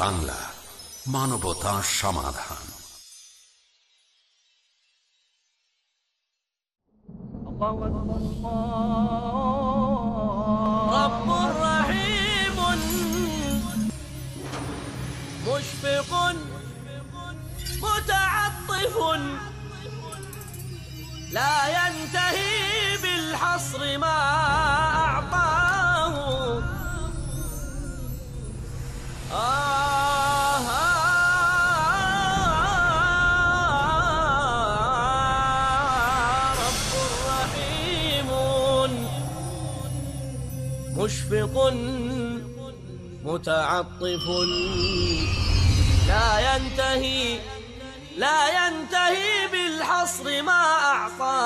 বাংলা মানবতা সমাধান رب رحيم مشفق متعطف لا ينتهي بالحصر ما متعطف لا ينتهي لا ينتهي بالحصر ما أعطاه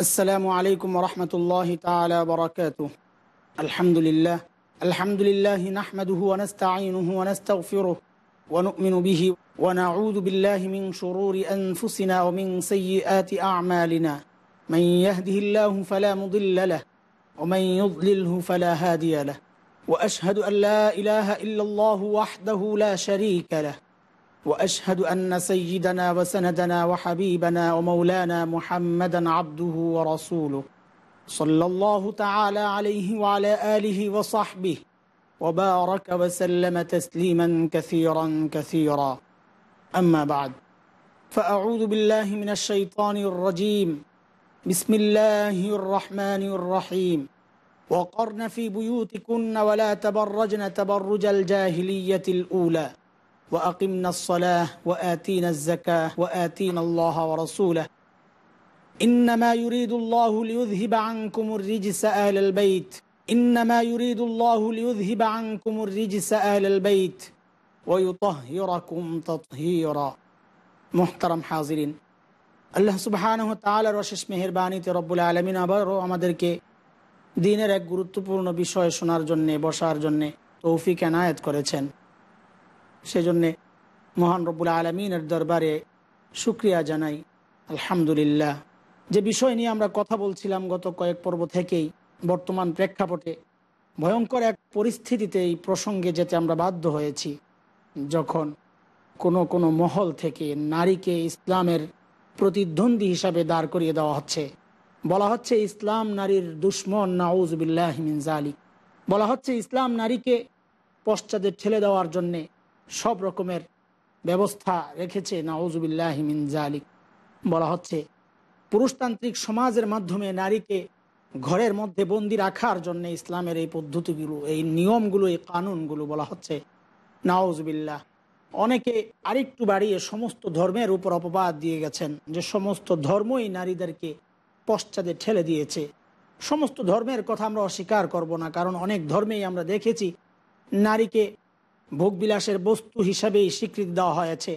السلام عليكم ورحمة الله تعالى وبركاته. الحمد لله الحمد لله نحمده ونستعينه ونستغفره ونؤمن به ونعوذ بالله من شرور أنفسنا ومن سيئات أعمالنا. من يهده الله فلا مضل له ومن يضلله فلا هادي له. وأشهد أن لا إله إلا الله وحده لا شريك له. وأشهد أن سيدنا وسندنا وحبيبنا ومولانا محمدا عبده ورسوله. صلى الله تعالى عليه وعلى آله وصحبه وبارك وسلم تسليما كثيرا كثيرا. أما بعد فأعوذ بالله من الشيطان الرجيم. بسم الله الرحمن الرحيم. وقرن في بيوتكن ولا تبرجن تبرج الجاهلية الأولى. وأقمنا الصلاة وآتينا الزكاة وآتينا الله ورسوله. إنما يريد الله ليذهب عنكم الرجس أهل البيت. إنما يريد الله ليذهب عنكم الرجس أهل البيت. ওয়ুতহিরাকুম তৎহিরা মোহতারাম হাজিরিন আল্লাহ সুবাহানহ তালার অশেষ মেহরবানিতে রব্বুল আলমিন আবারও আমাদেরকে দিনের এক গুরুত্বপূর্ণ বিষয় শোনার জন্যে, বসার জন্যে তৌফিক এনায়ত করেছেন। সেজন্যে মহান রব্বুল আলমিনের দরবারে শুক্রিয়া জানাই। আলহামদুলিল্লাহ। যে বিষয় নিয়ে আমরা কথা বলছিলাম গত কয়েক পর্ব থেকেই, বর্তমান প্রেক্ষাপটে ভয়ঙ্কর এক পরিস্থিতিতে এই প্রসঙ্গে যেতে আমরা বাধ্য হয়েছি। যখন কোনো কোনো মহল থেকে নারীকে ইসলামের প্রতিদ্বন্দ্বী হিসাবে দাঁড় করিয়ে দেওয়া হচ্ছে। বলা হচ্ছে, ইসলাম নারীর দুশ্মন নাউজবিল্লাহ মিনজালি বলা হচ্ছে, ইসলাম নারীকে পশ্চাদে ঠেলে দেওয়ার জন্যে সব রকমের ব্যবস্থা রেখেছে নাউজুবিল্লাহ মিনজালিক বলা হচ্ছে, পুরুষতান্ত্রিক সমাজের মাধ্যমে নারীকে ঘরের মধ্যে বন্দি রাখার জন্য ইসলামের এই পদ্ধতিগুলো, এই নিয়মগুলো, এই কানুনগুলো, বলা হচ্ছে নাউজবিল্লাহ। অনেকে আরেকটু বাড়িয়ে সমস্ত ধর্মের উপর অপবাদ দিয়ে গেছেন যে সমস্ত ধর্মই নারীদেরকে পশ্চাদে ঠেলে দিয়েছে। সমস্ত ধর্মের কথা আমরা অস্বীকার করব না, কারণ অনেক ধর্মেই আমরা দেখেছি নারীকে ভোগবিলাসের বস্তু হিসাবেই স্বীকৃতি দেওয়া হয়েছে।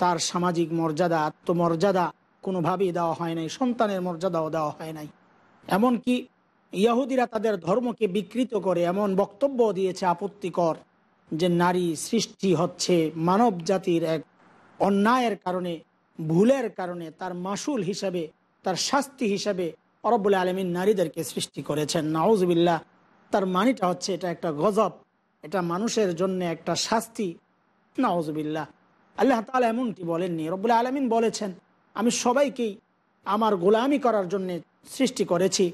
তার সামাজিক মর্যাদা, আত্মমর্যাদা কোনোভাবেই দেওয়া হয় নাই, সন্তানের মর্যাদাও দেওয়া হয় নাই। এমনকি ইয়াহুদিরা তাদের ধর্মকে বিকৃত করে এমন বক্তব্য দিয়েছে আপত্তিকর। যে নারী সৃষ্টি হচ্ছে মানব জাতির এক অন্যায়ের কারণে, ভুলের কারণে, তার মাসুল হিসাবে, তার শাস্তি হিসাবে অরবুল আলমিন নারীদেরকে সৃষ্টি করেছেন। নাউজবিল্লাহ, তার মানিটা হচ্ছে এটা একটা গজব, এটা মানুষের জন্য একটা শাস্তি। নওয়াজবিল্লাহ আল্লাহ তালা এমনটি বলেননি। রব্বুল আলমিন বলেছেন, আমি সবাইকেই আমার গোলামি করার জন্য সৃষ্টি করেছি,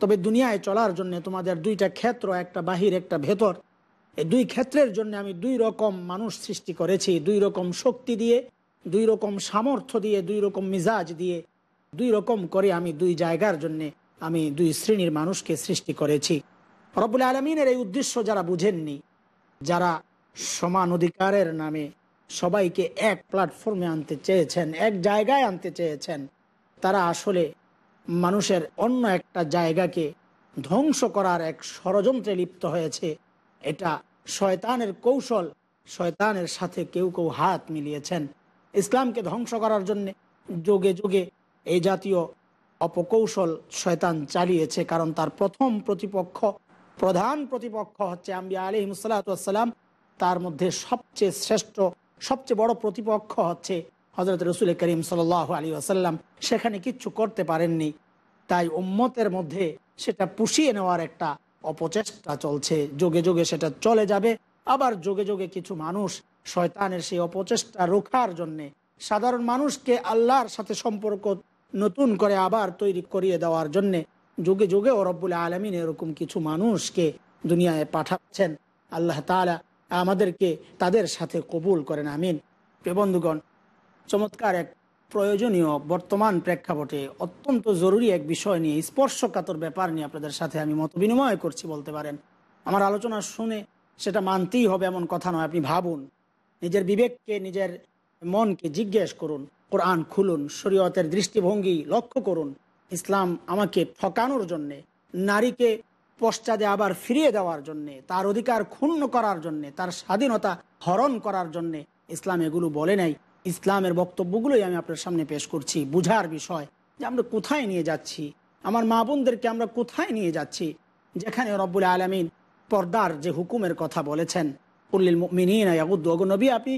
তবে দুনিয়ায় চলার জন্য তোমাদের দুইটা ক্ষেত্র, একটা বাহির, একটা ভেতর। এই দুই ক্ষেত্রের জন্য আমি দুই রকম মানুষ সৃষ্টি করেছি, দুই রকম শক্তি দিয়ে, দুই রকম সামর্থ্য দিয়ে, দুই রকম মিজাজ দিয়ে, দুই রকম করে আমি দুই জায়গার জন্য আমি দুই শ্রেণির মানুষকে সৃষ্টি করেছি। রব্বুল আলমিনের এই উদ্দেশ্য যারা বুঝেননি, যারা সমান অধিকারের নামে সবাইকে এক প্ল্যাটফর্মে আনতে চেয়েছেন, এক জায়গায় আনতে চেয়েছেন, তারা আসলে মানুষের অন্য একটা জায়গাকে ধ্বংস করার এক ষড়যন্ত্রে লিপ্ত হয়েছে, এটা শয়তানের কৌশল, শয়তানের সাথে কেউ কেউ হাত মিলিয়েছেন। ইসলামকে ধ্বংস করার জন্য যোগে যোগে এই জাতীয় অপকৌশল শয়তান চালিয়েছে, কারণ তার প্রথম প্রতিপক্ষ, প্রধান প্রতিপক্ষ হচ্ছে আম্বিয়া আলিমসাল্লাম তার মধ্যে সবচেয়ে শ্রেষ্ঠ, সবচেয়ে বড় প্রতিপক্ষ হচ্ছে হজরত রসুল করিম সাল আলী আসাল্লাম সেখানে কিচ্ছু করতে পারেননি। তাই উম্মতের মধ্যে সেটা পুষিয়ে নেওয়ার একটা অপচেষ্টা চলছে। যোগে যোগে সেটা চলে যাবে। আবার যোগে যোগে কিছু মানুষ শয়তানের সেই অপচেষ্টা রোখার জন্যে সাধারণ মানুষকে আল্লাহর সাথে সম্পর্ক নতুন করে আবার তৈরি করিয়ে দেওয়ার জন্যে যুগে যুগে ও রব্বুল আলমিন এরকম কিছু মানুষকে দুনিয়ায় পাঠাচ্ছেন। আল্লাহ তালা আমাদেরকে তাদের সাথে কবুল করেন। আমিন। বন্ধুগণ, চমৎকার এক প্রয়োজনীয় বর্তমান প্রেক্ষাপটে অত্যন্ত জরুরি এক বিষয় নিয়ে, স্পর্শকাতর ব্যাপার নিয়ে আপনাদের সাথে আমি মত বিনিময় করছি বলতে পারেন। আমার আলোচনা শুনে সেটা মানতেই হবে এমন কথা নয়, আপনি ভাবুন। নিজের বিবেককে, নিজের মনকে জিজ্ঞেস করুন, কোরআন খুলুন, শরীয়তের দৃষ্টিভঙ্গি লক্ষ্য করুন। ইসলাম আমাকে ঠকানোর জন্যে, নারীকে পশ্চাদে আবার ফিরিয়ে দেওয়ার জন্যে, তার অধিকার ক্ষুণ্ণ করার জন্যে, তার স্বাধীনতা হরণ করার জন্যে ইসলাম এগুলো বলে নাই। ইসলামের বক্তব্যগুলোই আমি আপনার সামনে পেশ করছি, বুঝার বিষয় যে আমরা কোথায় নিয়ে যাচ্ছি, আমার মা বোনদেরকে আমরা কোথায় নিয়ে যাচ্ছি, যেখানে রব্বুল আলমিন পর্দার যে হুকুমের কথা বলেছেন উল্লিল মিনিন নবী আপনি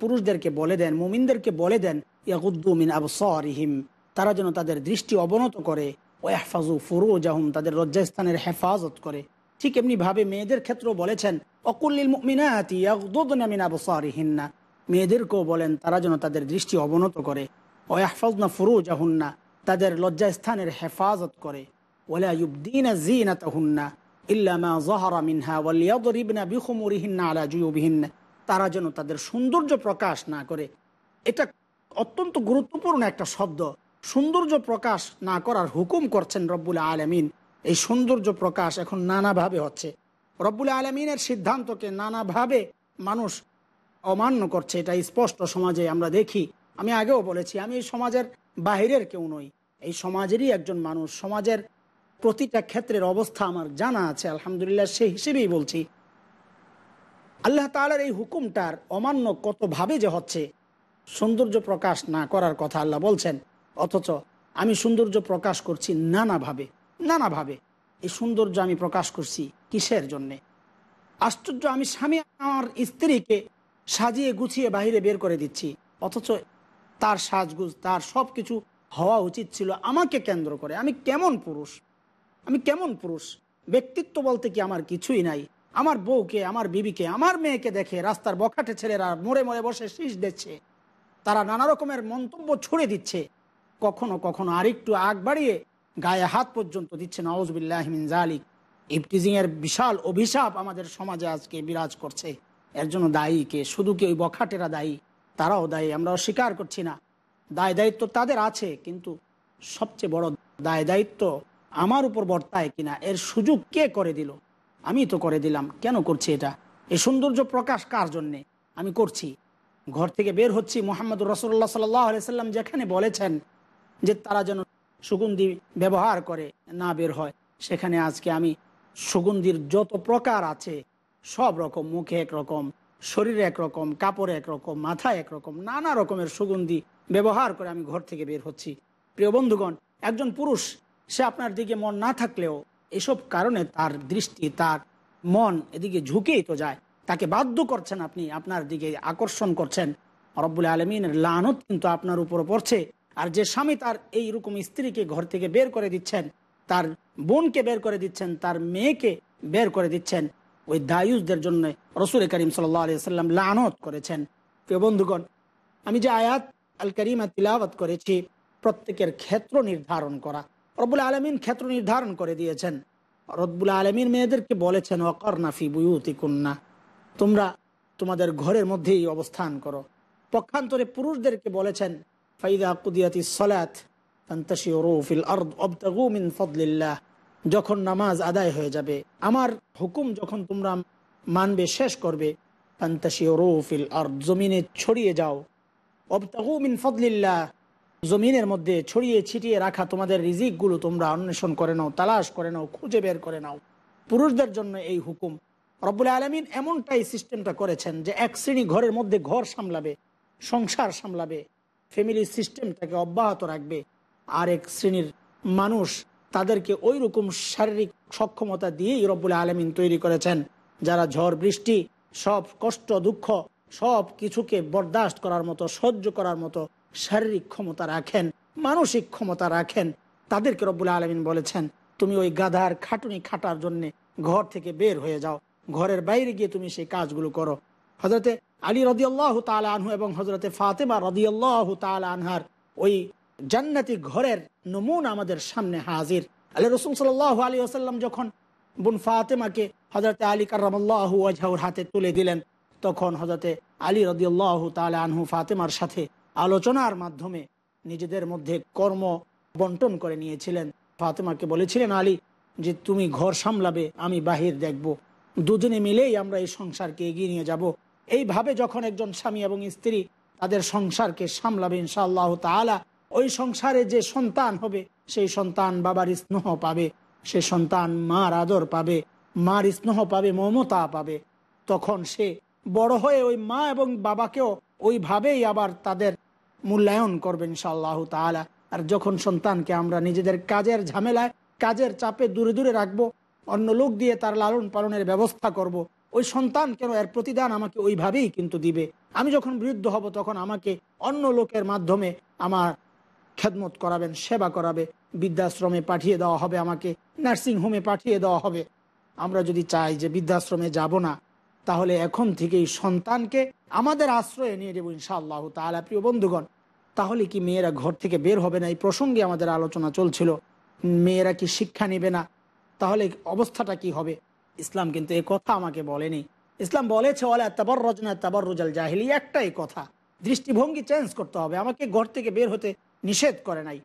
পুরুষদেরকে বলে দেন, মুমিনদেরকে বলে দেন ইয়াকুদ্দু মিন আবসরিহিম, তারা যেন তাদের দৃষ্টি অবনত করে ও ওয়াহফাজু ফুরুজ আহম তাদের লজ্জাস্থানের হেফাজত করে। ঠিক এমনি ভাবে মেয়েদের ক্ষেত্রেও বলেছেন অকুল্লিল মিনাতি ইয়াকুদ্দুনা মিন আবসরিহিন্না মেয়েদেরকেও বলেন, তারা যেন তাদের দৃষ্টি অবনত করে। ওয়াহফাজনা ফুরুজ আহুন্না তাদের লজ্জাস্থানের হেফাজত করে। ওলা ইউবদিনা জিনাতাহুন্না ইল্লা মা যাহারা মিনহা, ওয়ালিয়াদরিবনা বিখুমুরিহিন্না আলা তারা যেন তাদের সৌন্দর্য প্রকাশ না করে। এটা অত্যন্ত গুরুত্বপূর্ণ একটা শব্দ। সৌন্দর্য প্রকাশ না করার হুকুম করছেন রব্বুল আলমিন। এই সৌন্দর্য প্রকাশ এখন নানাভাবে হচ্ছে। রব্বুল আলমিনের সিদ্ধান্তকে নানাভাবে মানুষ অমান্য করছে, এটা স্পষ্ট সমাজে আমরা দেখি। আমি আগেও বলেছি, আমি এই সমাজের বাহিরের কেউ নই। এই সমাজেরই একজন মানুষ, সমাজের প্রতিটা ক্ষেত্রের অবস্থা আমার জানা আছে, আলহামদুলিল্লাহ সেই হিসেবেই বলছি। আল্লাহ তালার এই হুকুমটার অমান্য কতভাবে যে হচ্ছে, সৌন্দর্য প্রকাশ না করার কথা আল্লাহ বলছেন, অথচ আমি সৌন্দর্য প্রকাশ করছি নানাভাবে নানাভাবে। এই সৌন্দর্য আমি প্রকাশ করছি কিসের জন্যে? আশ্চর্য, আমি স্বামী আমার স্ত্রীকে সাজিয়ে গুছিয়ে বাহিরে বের করে দিচ্ছি। অথচ তার সাজগুজ, তার সব কিছু হওয়া উচিত ছিল আমাকে কেন্দ্র করে। আমি কেমন পুরুষ? আমি কেমন পুরুষ? ব্যক্তিত্ব বলতে কি আমার কিছুই নাই। আমার বউকে, আমার বিবিকে, আমার মেয়েকে দেখে রাস্তার বখাটে ছেলেরা মোড়ে মোড়ে বসে শীষ দিচ্ছে। তারা নানা রকমের মন্তব্য ছুড়ে দিচ্ছে। কখনো কখনো আরেকটু আগ বাড়িয়ে গায়ে হাত পর্যন্ত দিচ্ছে। নওয়াজবিল্লাহমিন জালিক ইফটিজিং এর বিশাল অভিশাপ আমাদের সমাজে আজকে বিরাজ করছে। এর জন্য দায়ী কে? শুধু কি ওই বখাটেরা দায়ী? তারাও দায়ী আমরা অস্বীকার করছি না। দায় দায়িত্ব তাদের আছে, কিন্তু সবচেয়ে বড় দায় দায়িত্ব আমার উপর বর্তায় কিনা, এর সুযোগ কে করে দিল? আমি তো করে দিলাম, কেন করছি এটা? এ সৌন্দর্য প্রকাশ কার জন্যে? আমি করছি। ঘর থেকে বের হচ্ছি মোহাম্মদ রসল্লাহ সাল্লাম, যেখানে বলেছেন যে তারা যেন সুগন্ধি ব্যবহার করে, না বের হয়। সেখানে আজকে আমি সুগন্ধির যত প্রকার আছে সব রকম, মুখে একরকম শরীরে একরকম কাপড়ে একরকম মাথায় একরকম নানা রকমের সুগন্ধি ব্যবহার করে আমি ঘর থেকে বের হচ্ছি। প্রিয় বন্ধুগণ, একজন পুরুষ, সে আপনার দিকে মন না থাকলেও এসব কারণে তার দৃষ্টি, তার মন এদিকে ঝুঁকেই তো যায়। তাকে বাধ্য করছেন আপনি, আপনার দিকে আকর্ষণ করছেন। রব্বুল আলমিনের লানত কিন্তু আপনার উপর পড়ছে। আর যে স্বামী তার এই রকম স্ত্রীকে ঘর থেকে বের করে দিচ্ছেন, তার বোনকে বের করে দিচ্ছেন, তার মেয়েকে বের করে দিচ্ছেন ওই দায়ুসদের জন্য রসুল করিম সাল্লাম লানত করেছেন। প্রিয় বন্ধুগণ, আমি যে আয়াত আল করিমা তিলাবত করেছি, প্রত্যেকের ক্ষেত্র নির্ধারণ করা। রব্বুল আলমিন ক্ষেত্র নির্ধারণ করে দিয়েছেন। রব্বুল আলমিন মেয়েদেরকে বলেছেন অকর নাফি বুয়ুতি কন্যা তোমরা তোমাদের ঘরের মধ্যেই অবস্থান করো। পক্ষান্তরে পুরুষদেরকে বলেছেন, ফাইদা কুদিয়াতি সলাত যখন নামাজ আদায় হয়ে যাবে, আমার হুকুম যখন তোমরা মানবে, শেষ করবে জমিনে ছড়িয়ে যাও। অবতাগু মিন ফদলিল্লাহ, জমিনের মধ্যে ছড়িয়ে ছিটিয়ে রাখা তোমাদের রিজিকগুলো তোমরা অন্বেষণ করে নাও, তালাশ করে নাও, খুঁজে বের করে নাও। পুরুষদের জন্য এই হুকুম। রব্বুল আলমিন এমনটাই সিস্টেমটা করেছেন যে এক শ্রেণি ঘরের মধ্যে ঘর সামলাবে, সংসার সামলাবে ফ্যামিলি সিস্টেমটাকে অব্যাহত রাখবে। আর এক শ্রেণির মানুষ তাদেরকে ওই রকম শারীরিক সক্ষমতা দিয়েই রব্বুল আলমিন তৈরি করেছেন। যারা ঝড়, বৃষ্টি, সব কষ্ট, দুঃখ, সব কিছুকে বরদাস্ত করার মতো, সহ্য করার মতো শারীরিক ক্ষমতা রাখেন, মানসিক ক্ষমতা রাখেন, তাদেরকে রব্বুল আলমিন বলেছেন, তুমি ওই গাধার খাটুনি খাটার জন্য ঘর থেকে বের হয়ে যাও। ঘরের বাইরে গিয়ে তুমি সেই কাজগুলো করো। হজরতে আলী রদিয়াল্লাহ তাল আনহু এবং হজরতে ফাতেমা রদিয়াল্লাহ তাল আনহার ওই জান্নাতি ঘরের নমুন আমাদের সামনে হাজির। আলী রসুল সাল আলী আসাল্লাম যখন বোন ফাতেমাকে হজরতে আলী কার্লাহ আজহাউর হাতে তুলে দিলেন, তখন হজরতে আলী রদিয়াল্লাহ তাল আনহু ফাতেমার সাথে আলোচনার মাধ্যমে নিজেদের মধ্যে কর্ম বন্টন করে নিয়েছিলেন। ফাতেমাকে বলেছিলেন, আলী, যে তুমি ঘর সামলাবে, আমি বাহির দেখব। দুজনে মিলেই আমরা এই সংসারকে এগিয়ে নিয়ে যাব। এইভাবে যখন একজন স্বামী এবং স্ত্রী তাদের সংসারকে সামলাবে, ইনশাআল্লাহ তালা ওই সংসারে যে সন্তান হবে, সেই সন্তান বাবার স্নেহ পাবে, সে সন্তান মার আদর পাবে, মার স্নেহ পাবে, মমতা পাবে তখন সে বড় হয়ে ওই মা এবং বাবাকেও ওইভাবেই আবার তাদের মূল্যায়ন করবেন ইনশাআল্লাহ তালা আর যখন সন্তানকে আমরা নিজেদের কাজের ঝামেলায়, কাজের চাপে দূরে দূরে রাখব, অন্য লোক দিয়ে তার লালন পালনের ব্যবস্থা করব। ওই সন্তান কেন এর প্রতিদান আমাকে ওইভাবেই কিন্তু দিবে আমি যখন বৃদ্ধ হব তখন আমাকে অন্য লোকের মাধ্যমে আমার খেদমত করাবেন, সেবা করাবে, বৃদ্ধাশ্রমে পাঠিয়ে দেওয়া হবে আমাকে, নার্সিং হোমে পাঠিয়ে দেওয়া হবে। আমরা যদি চাই যে বৃদ্ধাশ্রমে যাব না, তাহলে এখন থেকেই সন্তানকে আমাদের আশ্রয়ে নিয়ে যাব ইনশাআল্লাহ তাহলে প্রিয় বন্ধুগণ। তাহলে কি মেয়েরা ঘর থেকে বের হবে না? এই প্রসঙ্গে আমাদের আলোচনা চলছিল। মেয়েরা কি শিক্ষা নেবে না? তাহলে অবস্থাটা কি হবে? ইসলাম কিন্তু এ কথা আমাকে বলেনি। ইসলাম বলেছে ওলা তাবর রচনা তাবর রুজাল জাহিলি একটাই কথা। দৃষ্টিভঙ্গি চেঞ্জ করতে হবে। আমাকে ঘর থেকে বের হতে নিষেধ করে নাই।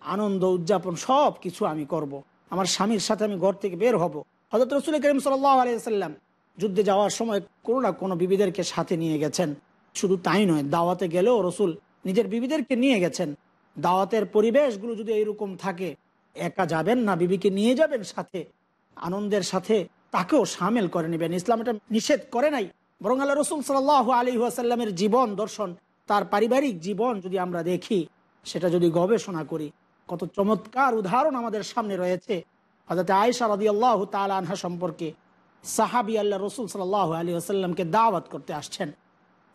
আনন্দ, উদযাপন সব কিছু আমি করব। আমার স্বামীর সাথে আমি ঘর থেকে বের হব। হজরত রসুল করিম সাল্লাম যুদ্ধে যাওয়ার সময় কোনো না কোনো বিবিদেরকে সাথে নিয়ে গেছেন। শুধু তাই নয়, দাওয়াতে গেলেও রসুল নিজের বিবিদেরকে নিয়ে গেছেন। দাওয়াতের পরিবেশগুলো যদি এইরকম থাকে, একা যাবেন না, বিবিকে নিয়ে যাবেন সাথে। আনন্দের সাথে তাকেও সামিল করে নেবেন। ইসলাম এটা নিষেধ করে নাই। বরং আল্লাহ রসুল সাল্লাহ আলী আসাল্লামের জীবন দর্শন, তার পারিবারিক জীবন যদি আমরা দেখি সেটা যদি গবেষণা করি, কত চমৎকার উদাহরণ আমাদের সামনে রয়েছে। হজরত আয়সা রদি আল্লাহ আনহা সম্পর্কে সাহাবি আল্লাহ রসুল সাল্লাহ আলী আসাল্লামকে দাওয়াত করতে আসছেন।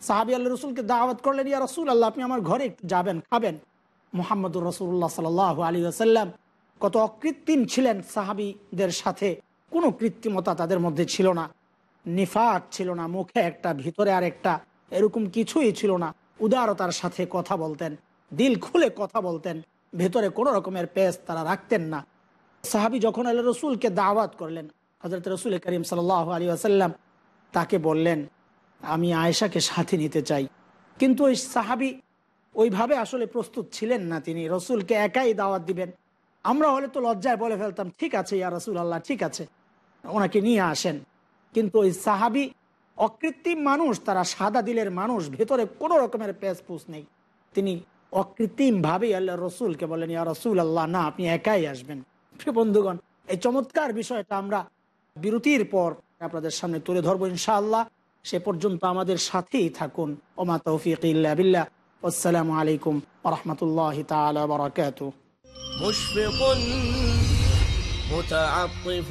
সাহাবি আল্লাহ রসুলকে দাওয়াত করলেন, ইয়া রসুল আল্লাহ আপনি আমার ঘরে একটু যাবেন, খাবেন। মোহাম্মদুর রসুল্লাহ সাল আলী আসাল্লাম কত অকৃত্রিম ছিলেন সাহাবিদের সাথে। কোনো কৃত্রিমতা তাদের মধ্যে ছিল না। নিফাক ছিল না, মুখে একটা, ভিতরে আর একটা এরকম কিছুই ছিল না। উদারতার সাথে কথা বলতেন। দিল খুলে কথা বলতেন। ভেতরে কোনো রকমের পেস তারা রাখতেন না। সাহাবি যখন আল্লাহ রসুলকে দাওয়াত করলেন হজরত রসুল করিম সাল আলী আসাল্লাম তাকে বললেন, আমি আয়েশাকে সাথে নিতে চাই। কিন্তু ওই সাহাবি ওইভাবে আসলে প্রস্তুত ছিলেন না তিনি। রসুলকে একাই দাওয়াত দিবেন। আমরা হলে তো লজ্জায় বলে ফেলতাম, ঠিক আছে ইয়া রসুল আল্লাহ ঠিক আছে। ওনাকে নিয়ে আসেন। কিন্তু ওই সাহাবি অকৃত্রিম মানুষ, তারা সাদা দিলের মানুষ, ভেতরে কোনো রকমের পেসপুস নেই। তিনি অকৃত্রিম ভাবে আল্লাহ রসুলকে বলেন ইয়া রসুল আল্লাহ না আপনি একাই আসবেন প্রিয় বন্ধুগণ এই চমৎকার বিষয়টা আমরা বিরতির পর আপনাদের সামনে তুলে ধরবো ইনশাআল্লাহ সে পর্যন্ত আমাদের সাথেই থাকুন ওমা তৌফিক ইল্লা বিল্লাহ আসসালামু আলাইকুম রহমতুল্লাহ তালা বরাকাত مشفق متعطف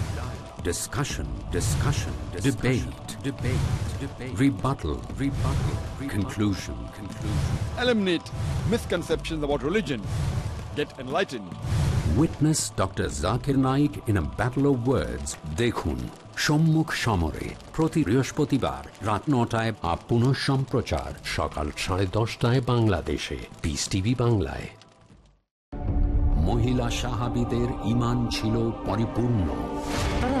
Dialogue. Discussion. Discussion. Debate. Debate. Debate. Rebuttal. Rebuttal. Conclusion. Conclusion. eliminate misconceptions about religion, get enlightened. Witness Dr. Zakir Naik in a battle of words. দেখুন সম্মুখ সমরে প্রতি বৃহস্পতিবার রাত নটায় বা পুনঃ সম্প্রচার সকাল সাড়ে দশটায় বাংলাদেশে পিস টিভি বাংলায় মহিলা সাহাবিদের ইমান ছিল পরিপূর্ণ তারা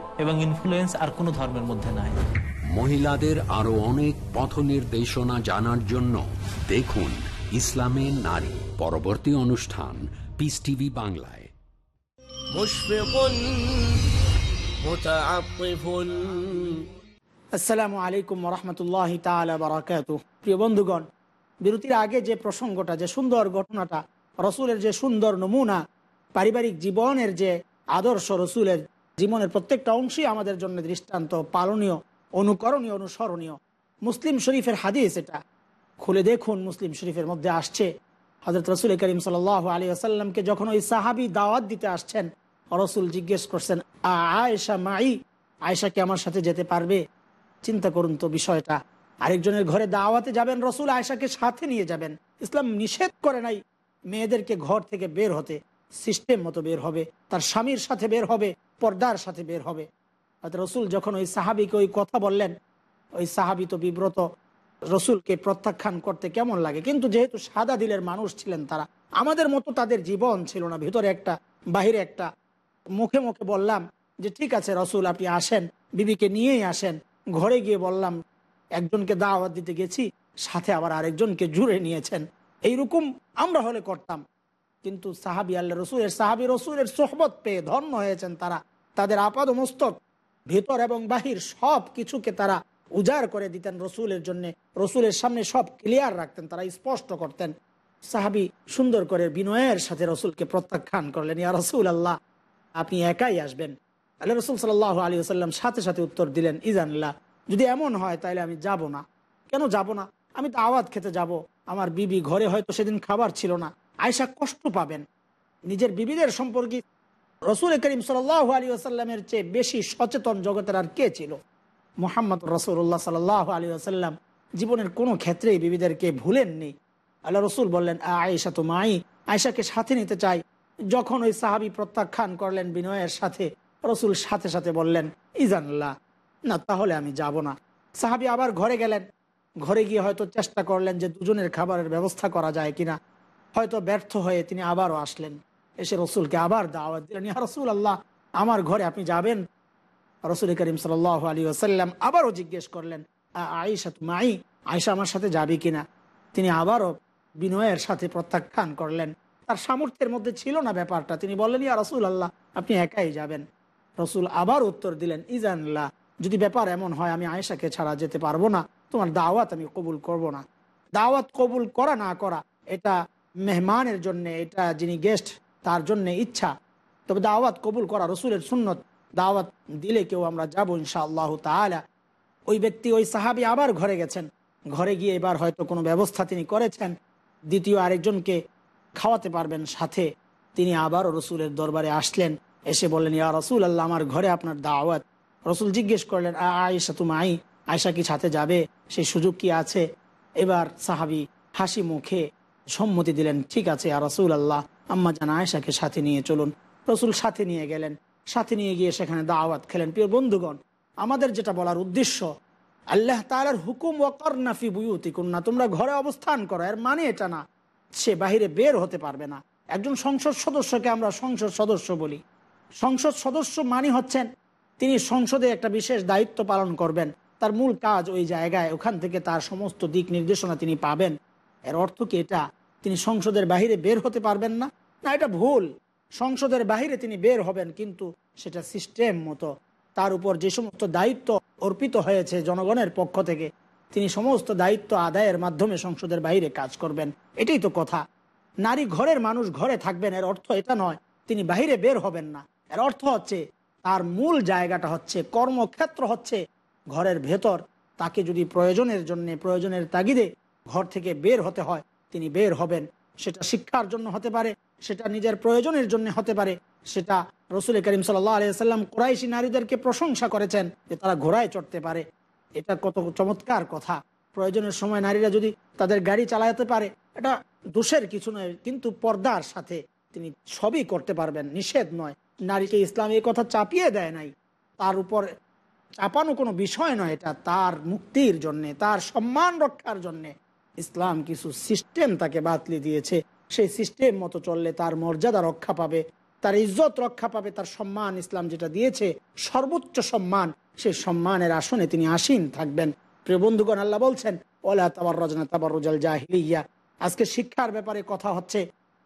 এবং ইনফ্লুয়েন্স আর কোনো ধর্মের মধ্যে নাই। মহিলাদের আরও অনেক পথ নির্দেশনা জানার জন্য দেখুন ইসলামে নারী পরবর্তী অনুষ্ঠান পিস টিভি বাংলায়। আসসালামু আলাইকুম রহমতুল্লাহ তালাকাত প্রিয় বন্ধুগণ বিরতির আগে যে প্রসঙ্গটা যে সুন্দর ঘটনাটা রসুলের যে সুন্দর নমুনা পারিবারিক জীবনের যে আদর্শ রসুলের জীবনের প্রত্যেকটা অংশই আমাদের জন্য দৃষ্টান্ত, পালনীয়, অনুকরণীয়, অনুসরণীয়। মুসলিম শরীফের হাদিস এটা। খুলে দেখুন, মুসলিম শরীফের মধ্যে আসছে। হজরত রসুল করিম সাল আলী আসাল্লামকে যখন ওই সাহাবি দাওয়াত দিতে আসছেন, রসুল জিজ্ঞেস করছেন আয়েশা মাই? আয়েশা কি আমার সাথে যেতে পারবে? চিন্তা করুন তো বিষয়টা। আরেকজনের ঘরে দাওয়াতে যাবেন, রসুল আয়েশাকে সাথে নিয়ে যাবেন। ইসলাম নিষেধ করে নাই মেয়েদেরকে ঘর থেকে বের হতে। সিস্টেম মতো বের হবে। তার স্বামীর সাথে বের হবে। পর্দার সাথে বের হবে। রসুল যখন ওই সাহাবিকে ওই কথা বললেন, ওই সাহাবি তো বিব্রত, রসুলকে প্রত্যাখ্যান করতে কেমন লাগে? কিন্তু যেহেতু সাদা দিলের মানুষ ছিলেন তারা, আমাদের মতো তাদের জীবন ছিল না। ভিতরে একটা, বাহিরে একটা। মুখে মুখে বললাম যে, ঠিক আছে রসুল, আপনি আসেন, বিবিকে নিয়েই আসেন। ঘরে গিয়ে বললাম, একজনকে দাওয়াত দিতে গেছি, সাথে আবার আরেকজনকে জুড়ে নিয়েছেন। এইরকম আমরা হলে করতাম। কিন্তু সাহাবি আল্লাহ রসুলের সাহাবি রসুলের সোহবত পেয়ে ধন্য হয়েছেন তারা। তাদের আপাদ মস্তক, ভেতর এবং বাহির সব কিছুকে তারা উজাড় করে দিতেন রসুলের জন্য। রসুলের সামনে সব ক্লিয়ার রাখতেন, তারা স্পষ্ট করতেন। সাহাবি সুন্দর করে বিনয়ের সাথে রসুলকে প্রত্যাখ্যান করলেন, ইয়া রসুল আল্লাহ আপনি একাই আসবেন। আল্লাহ রসুল সাল্লাহ আলী আসাল্লাম সাথে সাথে উত্তর দিলেন ইজানুল্লাহ যদি এমন হয় তাহলে আমি যাব না। কেন যাব না? আমি তো আওয়াজ খেতে যাব। আমার বিবি ঘরে হয়তো সেদিন খাবার ছিল না। আয়সা কষ্ট পাবেন। নিজের বিবিদের সম্পর্কে রসুল করিম সাল্লাহ আলী আসাল্লামের চেয়ে বেশি সচেতন জগতের আর কে ছিল? মোহাম্মদ রসুল্লাহ সাল্লাহ আলী আসাল্লাম জীবনের কোনো ক্ষেত্রেই বিবিদেরকে ভুলেননি। আল্লাহ রসুল বললেন আয়েশা তো মাই, আয়েশাকে সাথে নিতে চাই। যখন ওই সাহাবি প্রত্যাখ্যান করলেন বিনয়ের সাথে, রসুল সাথে সাথে বললেন ইজানুল্লাহ না তাহলে আমি যাব না। সাহাবি আবার ঘরে গেলেন। ঘরে গিয়ে হয়তো চেষ্টা করলেন যে দুজনের খাবারের ব্যবস্থা করা যায় কিনা। হয়তো ব্যর্থ হয়ে তিনি আবারও আসলেন। এসে রসুলকে আবার দাওয়াত দিলেন, ইয়া রসুল আল্লাহ আমার ঘরে আপনি যাবেন? রসুল করিম সাল আলী আসাল্লাম আবারও জিজ্ঞেস করলেন, "আ আয়েশা মাই, আয়েশা আমার সাথে যাবি কিনা তিনি আবারও বিনয়ের সাথে প্রত্যাখ্যান করলেন। তার সামর্থ্যের মধ্যে ছিল না ব্যাপারটা। তিনি বললেন, ইয়া রসুল আল্লাহ আপনি একাই যাবেন। রসুল আবার উত্তর দিলেন ইজানুল্লাহ যদি ব্যাপার এমন হয়, আমি আয়েশাকে ছাড়া যেতে পারব না। তোমার দাওয়াত আমি কবুল করব না। দাওয়াত কবুল করা না করা, এটা মেহমানের জন্য, এটা যিনি গেস্ট তার জন্য ইচ্ছা। তবে দাওয়াত কবুল করা রসুলের সুন্নত। দাওয়াত দিলে কেউ আমরা যাব ইনশাআল্লাহ তালা ওই ব্যক্তি, ওই সাহাবি আবার ঘরে গেছেন। ঘরে গিয়ে এবার হয়তো কোনো ব্যবস্থা তিনি করেছেন। দ্বিতীয় আরেকজনকে খাওয়াতে পারবেন সাথে। তিনি আবারও রসুলের দরবারে আসলেন। এসে বললেন, ইয়া রসুল আল্লাহ আমার ঘরে আপনার দাওয়াত। রসুল জিজ্ঞেস করলেন, আ, আয়েশা, তুমি আই আয়সা কি সাথে যাবে? সেই সুযোগ কি আছে? এবার সাহাবি হাসি মুখে সম্মতি দিলেন, ঠিক আছে আর রসুল আল্লাহ আম্মা জান আয়সাকে সাথে নিয়ে চলুন। রসুল সাথে নিয়ে গেলেন। সাথে নিয়ে গিয়ে সেখানে দাওয়াত খেলেন। প্রিয় বন্ধুগণ, আমাদের যেটা বলার উদ্দেশ্য, আল্লাহ তালার হুকুম ওয়াকর নাফি বুয়ুতি না, তোমরা ঘরে অবস্থান করো, এর মানে এটা না, সে বাহিরে বের হতে পারবে না। একজন সংসদ সদস্যকে আমরা সংসদ সদস্য বলি। সংসদ সদস্য মানে হচ্ছেন, তিনি সংসদে একটা বিশেষ দায়িত্ব পালন করবেন। তার মূল কাজ ওই জায়গায়, ওখান থেকে তার সমস্ত দিক নির্দেশনা তিনি পাবেন। এর অর্থ কি এটা? তিনি সংসদের বাহিরে বের হতে পারবেন না? না, এটা ভুল। সংসদের বাহিরে তিনি বের হবেন, কিন্তু সেটা সিস্টেম মতো। তার উপর যে সমস্ত দায়িত্ব অর্পিত হয়েছে জনগণের পক্ষ থেকে, তিনি সমস্ত দায়িত্ব আদায়ের মাধ্যমে সংসদের বাইরে কাজ করবেন। এটাই তো কথা। নারী ঘরের মানুষ ঘরে থাকবেন, এর অর্থ এটা নয়, তিনি বাহিরে বের হবেন না। এর অর্থ হচ্ছে, তার মূল জায়গাটা হচ্ছে, কর্মক্ষেত্র হচ্ছে ঘরের ভেতর। তাকে যদি প্রয়োজনের জন্য, প্রয়োজনের তাগিদে ঘর থেকে বের হতে হয়, তিনি বের হবেন। সেটা শিক্ষার জন্য হতে পারে, সেটা নিজের প্রয়োজনের জন্য হতে পারে, সেটা রসুল করিম সাল্লাহ কোরাইশি নারীদেরকে প্রশংসা করেছেন যে তারা ঘোড়ায় চড়তে পারে। এটা কত চমৎকার কথা। প্রয়োজনের সময় নারীরা যদি তাদের গাড়ি চালাতে পারে, এটা দোষের কিছু নয়, কিন্তু পর্দার সাথে তিনি সবই করতে পারবেন, নিষেধ নয়। নারীকে ইসলাম এই কথা চাপিয়ে দেয় নাই। তার উপর চাপানো কোনো বিষয় নয় এটা, তার মুক্তির জন্যে, তার সম্মান রক্ষার জন্যে। ইসলাম কিছু সিস্টেম তাকে বাতলি দিয়েছে। সেই সিস্টেম মতো চললে তার মর্যাদা রক্ষা পাবে, তার ইজ্জত রক্ষা পাবে, তার সম্মান ইসলাম যেটা দিয়েছে, সর্বোচ্চ সম্মান, সেই সম্মানের আসনে তিনি আসীন থাকবেন। প্রিয় বন্ধুগণ, আল্লাহ বলছেন আজকে শিক্ষার ব্যাপারে কথা হচ্ছে,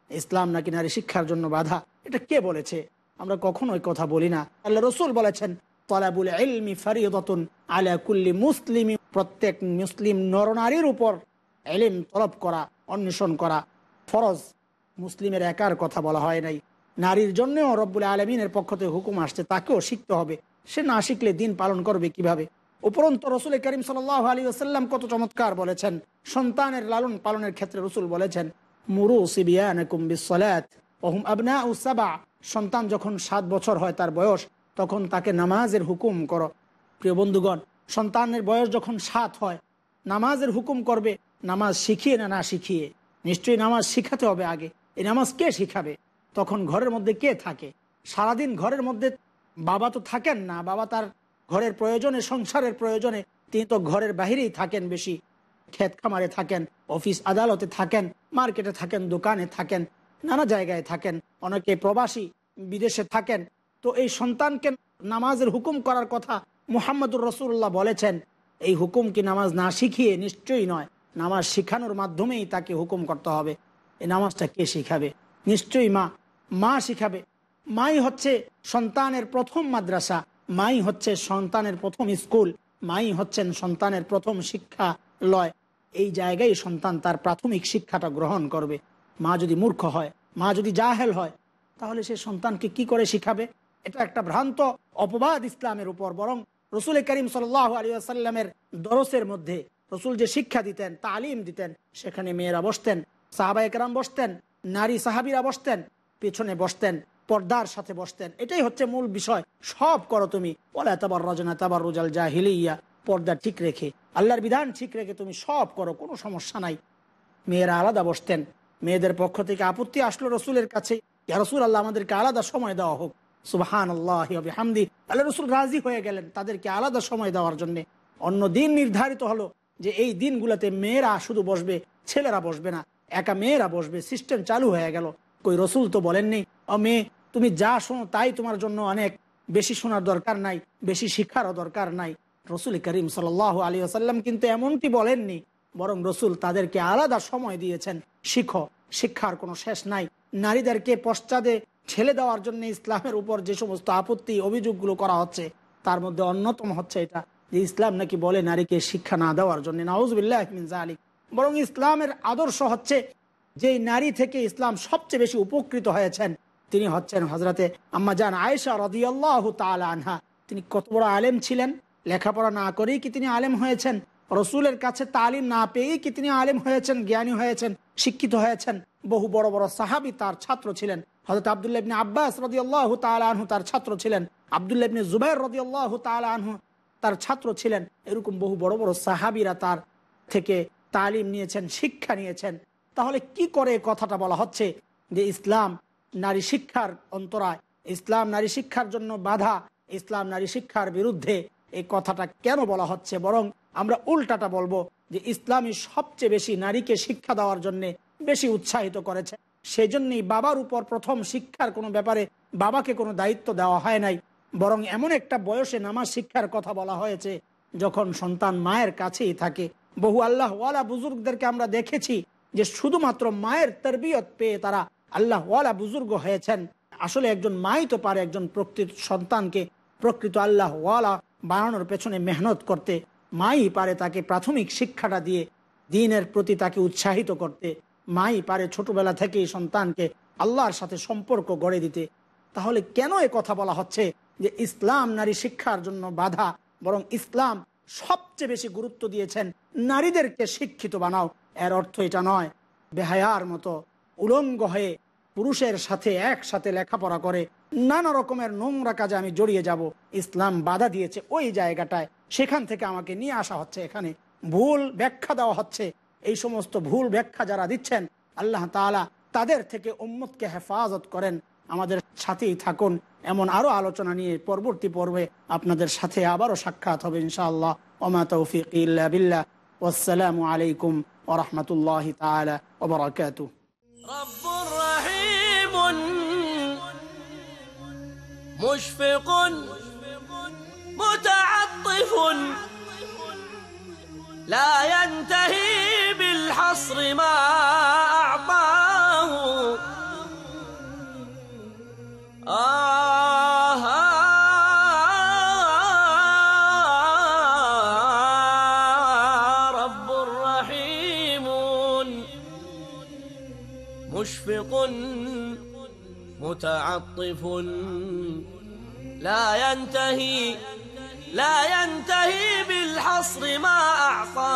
ইসলাম নাকি নারী শিক্ষার জন্য বাধা? এটা কে বলেছে? আমরা কখনোই কথা বলি না। আল্লাহ রসুল বলেছেন, তলাবুল ইলমি কুল্লি মুসলিম প্রত্যেক মুসলিম নরনারীর উপর এলিম তলব করা, অন্বেষণ করা, ফরজ। মুসলিমের একার কথা বলা হয় নাই। নারীর জন্যও রব্বুল আলমিনের পক্ষ থেকে হুকুম আসছে, তাকেও শিখতে হবে। সে না শিখলে দিন পালন করবে কীভাবে? উপরন্ত রসুল করিম সাল আলী আসাল্লাম কত চমৎকার বলেছেন। সন্তানের লালন পালনের ক্ষেত্রে রসুল বলেছেন, মুরু উসাবা সন্তান যখন সাত বছর হয় তার বয়স, তখন তাকে নামাজের হুকুম করো। প্রিয় বন্ধুগণ, সন্তানের বয়স যখন সাত হয়, নামাজের হুকুম করবে নামাজ শিখিয়ে না না শিখিয়ে? নিশ্চয়ই নামাজ শিখাতে হবে আগে। এই নামাজ কে শিখাবে? তখন ঘরের মধ্যে কে থাকে? সারাদিন ঘরের মধ্যে বাবা তো থাকেন না। বাবা তার ঘরের প্রয়োজনে, সংসারের প্রয়োজনে তিনি তো ঘরের বাহিরেই থাকেন বেশি। ক্ষেত খামারে থাকেন, অফিস আদালতে থাকেন, মার্কেটে থাকেন, দোকানে থাকেন, নানা জায়গায় থাকেন, অনেকে প্রবাসী, বিদেশে থাকেন। তো এই সন্তানকে নামাজের হুকুম করার কথা মুহাম্মদুর রসুল্লাহ বলেছেন। এই হুকুম কি নামাজ না শিখিয়ে? নিশ্চয়ই নয়। নামাজ শিখানোর মাধ্যমেই তাকে হুকুম করতে হবে। এই নামাজটা কে শিখাবে? নিশ্চয়ই মা। মা শিখাবে। মাই হচ্ছে সন্তানের প্রথম মাদ্রাসা। মাই হচ্ছে সন্তানের প্রথম স্কুল। মাই হচ্ছেন সন্তানের প্রথম শিক্ষা লয় এই জায়গায় সন্তান তার প্রাথমিক শিক্ষাটা গ্রহণ করবে। মা যদি মূর্খ হয়, মা যদি জাহেল হয়, তাহলে সে সন্তানকে কি করে শিখাবে? এটা একটা ভ্রান্ত অপবাদ ইসলামের উপর, বরং রসুল করিম সাল আলী আসাল্লামের দরসের মধ্যে রসুল যে শিক্ষা দিতেন, তালিম দিতেন, সেখানে মেয়েরা বসতেন সাহাবাই কেরাম বসতেন, নারী সাহাবিরা বসতেন, পেছনে বসতেন, পর্দার সাথে বসতেন। এটাই হচ্ছে মূল বিষয়। সব করো তুমি। রোজাল যা হিলিয়া পর্দা ঠিক রেখে, আল্লাহর বিধান ঠিক রেখে তুমি সব করো, কোনো সমস্যা নাই। মেয়েরা আলাদা বসতেন। মেয়েদের পক্ষ থেকে আপত্তি আসলো রসুলের কাছে। ইয়া রসুল আল্লাহ আমাদেরকে আলাদা সময় দেওয়া হোক। সুবাহান আল্লাহ হামদি আল্লাহ রসুল রাজি হয়ে গেলেন তাদেরকে আলাদা সময় দেওয়ার জন্য। অন্য দিন নির্ধারিত হলো। যে এই দিনগুলোতে মেয়েরা শুধু বসবে, ছেলেরা বসবে না, একা মেয়েরা বসবে সিস্টেম চালু হয়ে গেল। কই রসুল তো বলেননি ও মেয়ে, তুমি যা শোনো তাই তোমার জন্য অনেক, বেশি শোনার দরকার নাই, বেশি শিক্ষারও দরকার নাই। রসুল করিম সাল আলী আসাল্লাম কিন্তু এমনটি বলেননি, বরং রসুল তাদেরকে আলাদা সময় দিয়েছেন, শিখো, শিক্ষার কোনো শেষ নাই। নারীদেরকে পশ্চাদে ঠেলে দেওয়ার জন্য ইসলামের উপর যে সমস্ত আপত্তি, অভিযোগগুলো করা হচ্ছে, তার মধ্যে অন্যতম হচ্ছে এটা যে ইসলাম নাকি বলে নারীকে শিক্ষা না দেওয়ার জন্য। নাউজবিল্লাহ বরং ইসলামের আদর্শ হচ্ছে যে নারী থেকে ইসলাম সবচেয়ে বেশি উপকৃত হয়েছেন, তিনি হচ্ছেন হজরতে আম্মা জান আয়েশা রদিয়াল্লাহ তালা আনহা। তিনি কত বড় আলেম ছিলেন, লেখাপড়া না করেই কি তিনি আলেম হয়েছেন? রসুলের কাছে তালিম না পেয়েই কি তিনি আলেম হয়েছেন, জ্ঞানী হয়েছেন, শিক্ষিত হয়েছেন? বহু বড় বড় সাহাবি তার ছাত্র ছিলেন। হজরত আবদুল্লাহ আব্বাস রদি আল্লাহ আনহু তার ছাত্র ছিলেন। আবদুল্লাহ ইবনে জুবাইর রদি আল্লাহ আনহু তার ছাত্র ছিলেন। এরকম বহু বড় বড় সাহাবিরা তার থেকে তালিম নিয়েছেন, শিক্ষা নিয়েছেন। তাহলে কি করে কথাটা বলা হচ্ছে যে ইসলাম নারী শিক্ষার অন্তরায়? ইসলাম নারী শিক্ষার জন্য বাধা, ইসলাম নারী শিক্ষার বিরুদ্ধে এই কথাটা কেন বলা হচ্ছে? বরং আমরা উল্টাটা বলব যে ইসলামই সবচেয়ে বেশি নারীকে শিক্ষা দেওয়ার জন্য বেশি উৎসাহিত করেছে। সেই জন্যই বাবার উপর প্রথম শিক্ষার কোনো ব্যাপারে বাবাকে কোনো দায়িত্ব দেওয়া হয় নাই। বরং এমন একটা বয়সে নামাজ শিক্ষার কথা বলা হয়েছে, যখন সন্তান মায়ের কাছেই থাকে। বহু আল্লাহ ওয়ালা বুজুর্গদেরকে আমরা দেখেছি যে শুধুমাত্র মায়ের তরবিয়ত পেয়ে তারা আল্লাহ ওয়ালা বুজুর্গ হয়েছেন। আসলে একজন মাই তো পারে একজন প্রকৃত সন্তানকে প্রকৃত আল্লাহ ওয়ালা বানানোর পেছনে মেহনত করতে। মাই পারে তাকে প্রাথমিক শিক্ষাটা দিয়ে, দিনের প্রতি তাকে উৎসাহিত করতে। মাই পারে ছোটবেলা থেকেই সন্তানকে আল্লাহর সাথে সম্পর্ক গড়ে দিতে। তাহলে কেন এ কথা বলা হচ্ছে? যে ইসলাম নারী শিক্ষার জন্য বাধা, বরং ইসলাম সবচেয়ে বেশি গুরুত্ব দিয়েছেন নারীদেরকে শিক্ষিত বানাও। এর অর্থ এটা নয়, বেহায়ার মতো উলঙ্গ হয়ে পুরুষের সাথে একসাথে লেখাপড়া করে, নানা রকমের নোংরা কাজে আমি জড়িয়ে যাব। ইসলাম বাধা দিয়েছে ওই জায়গাটায়, সেখান থেকে আমাকে নিয়ে আসা হচ্ছে এখানে। ভুল ব্যাখ্যা দেওয়া হচ্ছে। এই সমস্ত ভুল ব্যাখ্যা যারা দিচ্ছেন, আল্লাহ তাআলা তাদের থেকে উম্মতকে হেফাজত করেন। আমাদের সাথেই থাকুন এমন আরো আলোচনা নিয়ে পরবর্তী পর্বে আপনাদের সাথে আবারও সাক্ষাৎ হবে ইনশাআল্লাহ ওমা তৌফিক ইল্লা বিল্লাহ ওয়াসসালামু আলাইকুম ওরহমতুল্লাহ তাআলা ওবরাকাতুহ رب رحيم مشفق متعطف لا ينتهي بالحصر ما متعطف. لا ينتهي لا ينتهي بالحصر ما أعطى.